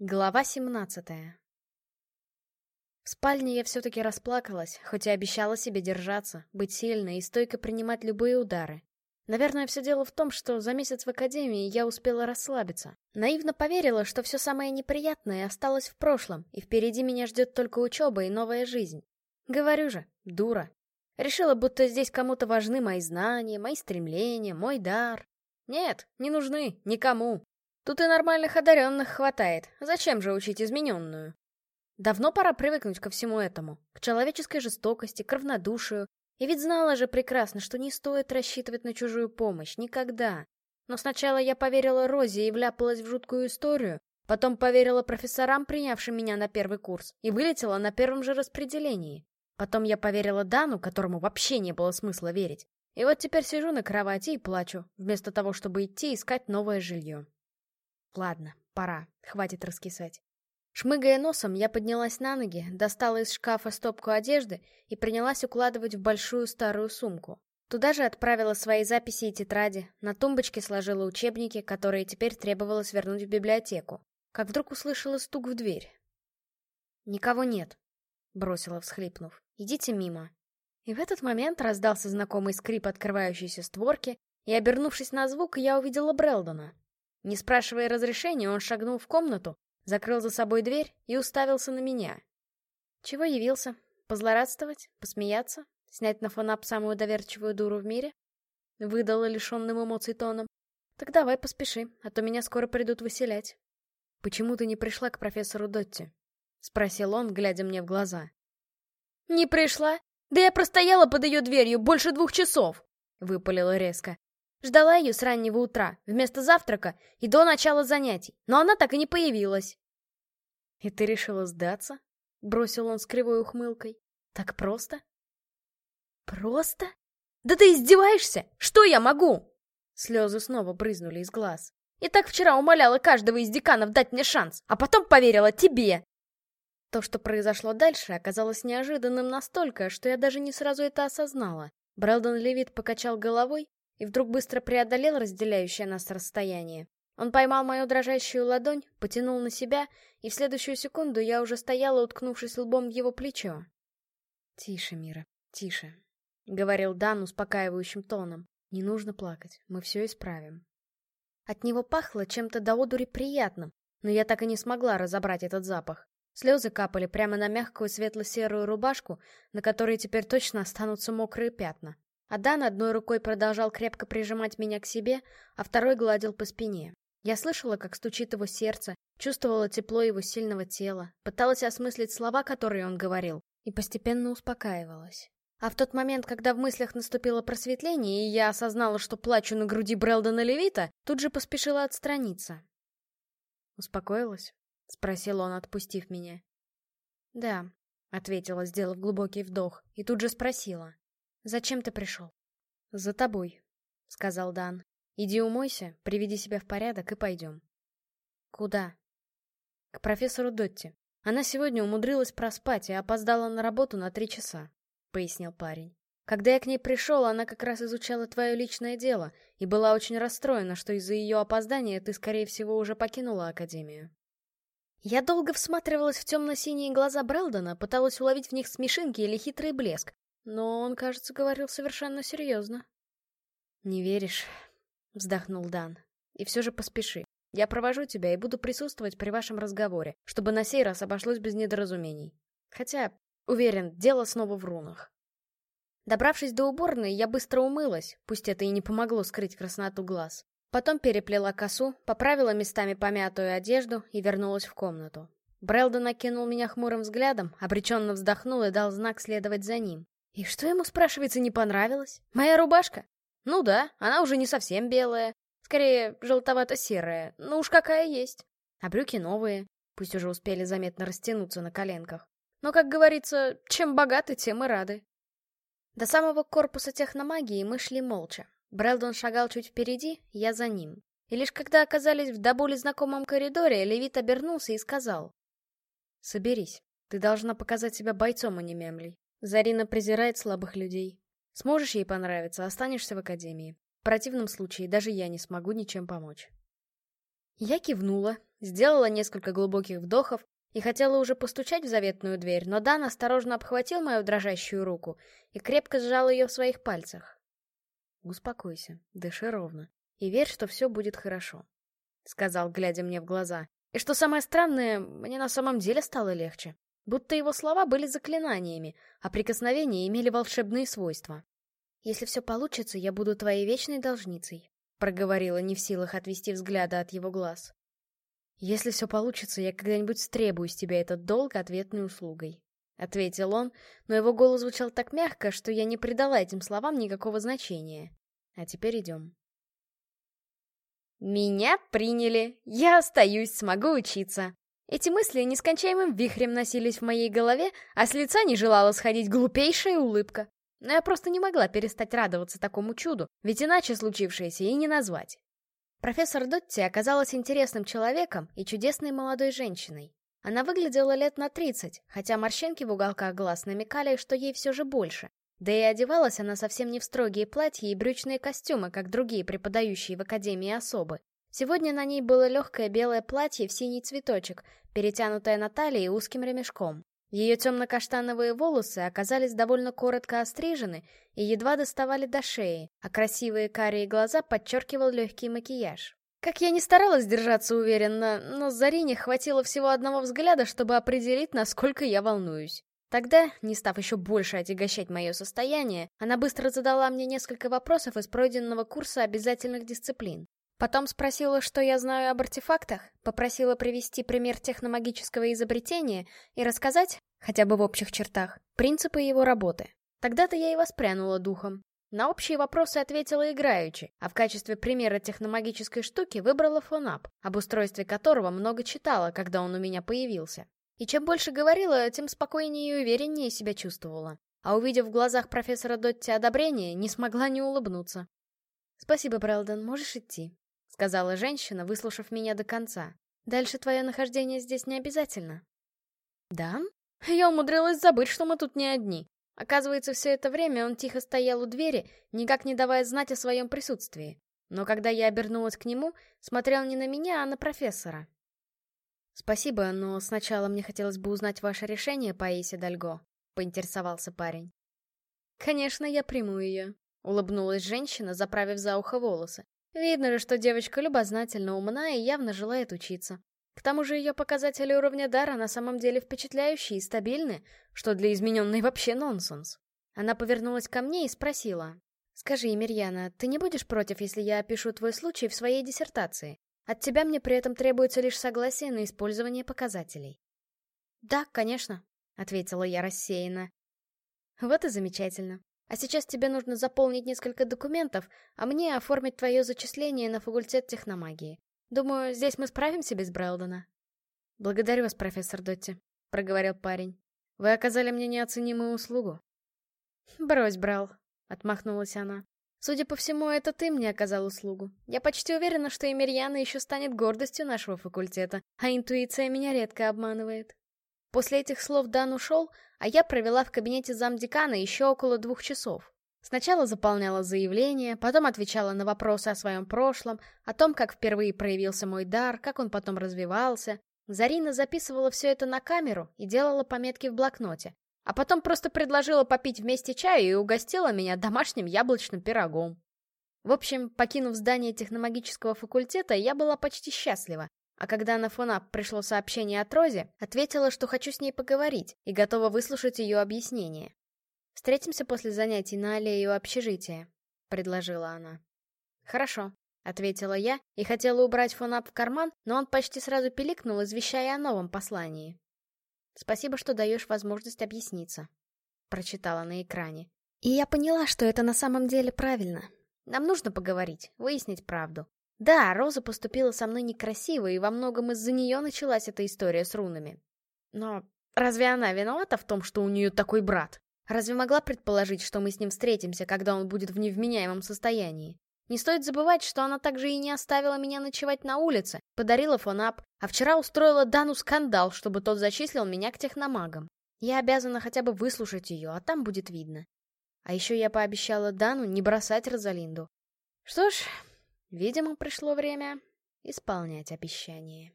Глава 17 В спальне я все-таки расплакалась, хоть и обещала себе держаться, быть сильной и стойко принимать любые удары. Наверное, все дело в том, что за месяц в академии я успела расслабиться. Наивно поверила, что все самое неприятное осталось в прошлом, и впереди меня ждет только учеба и новая жизнь. Говорю же, дура. Решила, будто здесь кому-то важны мои знания, мои стремления, мой дар. Нет, не нужны, никому. Тут и нормальных одаренных хватает. Зачем же учить измененную? Давно пора привыкнуть ко всему этому. К человеческой жестокости, к равнодушию. И ведь знала же прекрасно, что не стоит рассчитывать на чужую помощь. Никогда. Но сначала я поверила Розе и вляпалась в жуткую историю, потом поверила профессорам, принявшим меня на первый курс, и вылетела на первом же распределении. Потом я поверила Дану, которому вообще не было смысла верить. И вот теперь сижу на кровати и плачу, вместо того, чтобы идти искать новое жилье. Ладно, пора, хватит раскисать. Шмыгая носом, я поднялась на ноги, достала из шкафа стопку одежды и принялась укладывать в большую старую сумку. Туда же отправила свои записи и тетради, на тумбочке сложила учебники, которые теперь требовалось вернуть в библиотеку. Как вдруг услышала стук в дверь. «Никого нет», — бросила, всхлипнув. «Идите мимо». И в этот момент раздался знакомый скрип открывающейся створки, и, обернувшись на звук, я увидела Брелдона. Не спрашивая разрешения, он шагнул в комнату, закрыл за собой дверь и уставился на меня. Чего явился? Позлорадствовать? Посмеяться? Снять на фонап самую доверчивую дуру в мире? Выдала лишенным эмоций тоном. Так давай поспеши, а то меня скоро придут выселять. Почему ты не пришла к профессору Дотти? Спросил он, глядя мне в глаза. Не пришла? Да я простояла под ее дверью больше двух часов! Выпалила резко. Ждала ее с раннего утра, вместо завтрака и до начала занятий, но она так и не появилась. «И ты решила сдаться?» — бросил он с кривой ухмылкой. «Так просто?» «Просто? Да ты издеваешься? Что я могу?» Слезы снова брызнули из глаз. «И так вчера умоляла каждого из деканов дать мне шанс, а потом поверила тебе!» То, что произошло дальше, оказалось неожиданным настолько, что я даже не сразу это осознала. Брэлдон Левит покачал головой, и вдруг быстро преодолел разделяющее нас расстояние. Он поймал мою дрожащую ладонь, потянул на себя, и в следующую секунду я уже стояла, уткнувшись лбом в его плечо. «Тише, Мира, тише», — говорил Дан успокаивающим тоном. «Не нужно плакать, мы все исправим». От него пахло чем-то до одури приятным, но я так и не смогла разобрать этот запах. Слезы капали прямо на мягкую светло-серую рубашку, на которой теперь точно останутся мокрые пятна. Адан одной рукой продолжал крепко прижимать меня к себе, а второй гладил по спине. Я слышала, как стучит его сердце, чувствовала тепло его сильного тела, пыталась осмыслить слова, которые он говорил, и постепенно успокаивалась. А в тот момент, когда в мыслях наступило просветление, и я осознала, что плачу на груди Брэлдона Левита, тут же поспешила отстраниться. «Успокоилась?» — спросил он, отпустив меня. «Да», — ответила, сделав глубокий вдох, и тут же спросила. «Зачем ты пришел?» «За тобой», — сказал Дан. «Иди умойся, приведи себя в порядок и пойдем». «Куда?» «К профессору Дотти. Она сегодня умудрилась проспать и опоздала на работу на три часа», — пояснил парень. «Когда я к ней пришел, она как раз изучала твое личное дело и была очень расстроена, что из-за ее опоздания ты, скорее всего, уже покинула Академию». Я долго всматривалась в темно-синие глаза Брэлдона, пыталась уловить в них смешинки или хитрый блеск, но он, кажется, говорил совершенно серьезно. «Не веришь?» — вздохнул Дан. «И все же поспеши. Я провожу тебя и буду присутствовать при вашем разговоре, чтобы на сей раз обошлось без недоразумений. Хотя, уверен, дело снова в рунах». Добравшись до уборной, я быстро умылась, пусть это и не помогло скрыть красноту глаз. Потом переплела косу, поправила местами помятую одежду и вернулась в комнату. Брэлдон накинул меня хмурым взглядом, обреченно вздохнул и дал знак следовать за ним. И что ему, спрашивается, не понравилось? Моя рубашка? Ну да, она уже не совсем белая. Скорее, желтовато-серая, но уж какая есть. А брюки новые, пусть уже успели заметно растянуться на коленках. Но, как говорится, чем богаты, тем и рады. До самого корпуса техномагии мы шли молча. Брэлдон шагал чуть впереди, я за ним. И лишь когда оказались в до боли знакомом коридоре, Левит обернулся и сказал. «Соберись, ты должна показать себя бойцом, а не мемлей. Зарина презирает слабых людей. Сможешь ей понравиться, останешься в академии. В противном случае даже я не смогу ничем помочь. Я кивнула, сделала несколько глубоких вдохов и хотела уже постучать в заветную дверь, но Дан осторожно обхватил мою дрожащую руку и крепко сжал ее в своих пальцах. «Успокойся, дыши ровно и верь, что все будет хорошо», — сказал, глядя мне в глаза. И что самое странное, мне на самом деле стало легче. Будто его слова были заклинаниями, а прикосновения имели волшебные свойства. «Если все получится, я буду твоей вечной должницей», — проговорила, не в силах отвести взгляда от его глаз. «Если все получится, я когда-нибудь стребую с тебя этот долг ответной услугой», — ответил он, но его голос звучал так мягко, что я не придала этим словам никакого значения. «А теперь идем». «Меня приняли! Я остаюсь, смогу учиться!» Эти мысли нескончаемым вихрем носились в моей голове, а с лица не желала сходить глупейшая улыбка. Но я просто не могла перестать радоваться такому чуду, ведь иначе случившееся и не назвать. Профессор Дотти оказалась интересным человеком и чудесной молодой женщиной. Она выглядела лет на 30, хотя морщинки в уголках глаз намекали, что ей все же больше. Да и одевалась она совсем не в строгие платья и брючные костюмы, как другие преподающие в академии особы. Сегодня на ней было легкое белое платье в синий цветочек, перетянутое на талии узким ремешком. Ее темно-каштановые волосы оказались довольно коротко острижены и едва доставали до шеи, а красивые карие глаза подчеркивал легкий макияж. Как я не старалась держаться уверенно, но Зарине хватило всего одного взгляда, чтобы определить, насколько я волнуюсь. Тогда, не став еще больше отягощать мое состояние, она быстро задала мне несколько вопросов из пройденного курса обязательных дисциплин. Потом спросила, что я знаю об артефактах, попросила привести пример техномагического изобретения и рассказать, хотя бы в общих чертах, принципы его работы. Тогда-то я и воспрянула духом. На общие вопросы ответила играючи, а в качестве примера техномагической штуки выбрала фонап, об устройстве которого много читала, когда он у меня появился. И чем больше говорила, тем спокойнее и увереннее себя чувствовала. А увидев в глазах профессора Дотти одобрение, не смогла не улыбнуться. «Спасибо, Брэлден, можешь идти», — сказала женщина, выслушав меня до конца. «Дальше твое нахождение здесь не обязательно». «Да?» Я умудрилась забыть, что мы тут не одни. Оказывается, все это время он тихо стоял у двери, никак не давая знать о своем присутствии. Но когда я обернулась к нему, смотрел не на меня, а на профессора. «Спасибо, но сначала мне хотелось бы узнать ваше решение, Паисе Дальго», — поинтересовался парень. «Конечно, я приму ее», — улыбнулась женщина, заправив за ухо волосы. Видно же, что девочка любознательна, умна и явно желает учиться. К тому же ее показатели уровня дара на самом деле впечатляющие и стабильны, что для измененной вообще нонсенс. Она повернулась ко мне и спросила. «Скажи, Емельяна, ты не будешь против, если я опишу твой случай в своей диссертации? От тебя мне при этом требуется лишь согласие на использование показателей». «Да, конечно», — ответила я рассеянно. «Вот и замечательно. А сейчас тебе нужно заполнить несколько документов, а мне оформить твое зачисление на факультет техномагии. Думаю, здесь мы справимся без Брэлдона. Благодарю вас, профессор Дотти, проговорил парень. Вы оказали мне неоценимую услугу. Брось, Брал, отмахнулась она. Судя по всему, это ты мне оказал услугу. Я почти уверена, что Эмирьяна еще станет гордостью нашего факультета, а интуиция меня редко обманывает. После этих слов Дан ушел, а я провела в кабинете замдекана еще около двух часов. Сначала заполняла заявление, потом отвечала на вопросы о своем прошлом, о том, как впервые проявился мой дар, как он потом развивался. Зарина записывала все это на камеру и делала пометки в блокноте. А потом просто предложила попить вместе чаю и угостила меня домашним яблочным пирогом. В общем, покинув здание техномагического факультета, я была почти счастлива. А когда на фонап пришло сообщение от Розе, ответила, что хочу с ней поговорить и готова выслушать ее объяснение. «Встретимся после занятий на аллее общежития», — предложила она. «Хорошо», — ответила я и хотела убрать фонап в карман, но он почти сразу пиликнул, извещая о новом послании. «Спасибо, что даешь возможность объясниться», — прочитала на экране. И я поняла, что это на самом деле правильно. Нам нужно поговорить, выяснить правду. Да, Роза поступила со мной некрасиво, и во многом из-за нее началась эта история с рунами. Но разве она виновата в том, что у нее такой брат? Разве могла предположить, что мы с ним встретимся, когда он будет в невменяемом состоянии? Не стоит забывать, что она также и не оставила меня ночевать на улице, подарила фонап, а вчера устроила Дану скандал, чтобы тот зачислил меня к техномагам. Я обязана хотя бы выслушать ее, а там будет видно. А еще я пообещала Дану не бросать Розалинду. Что ж, Видимо, пришло время исполнять обещание.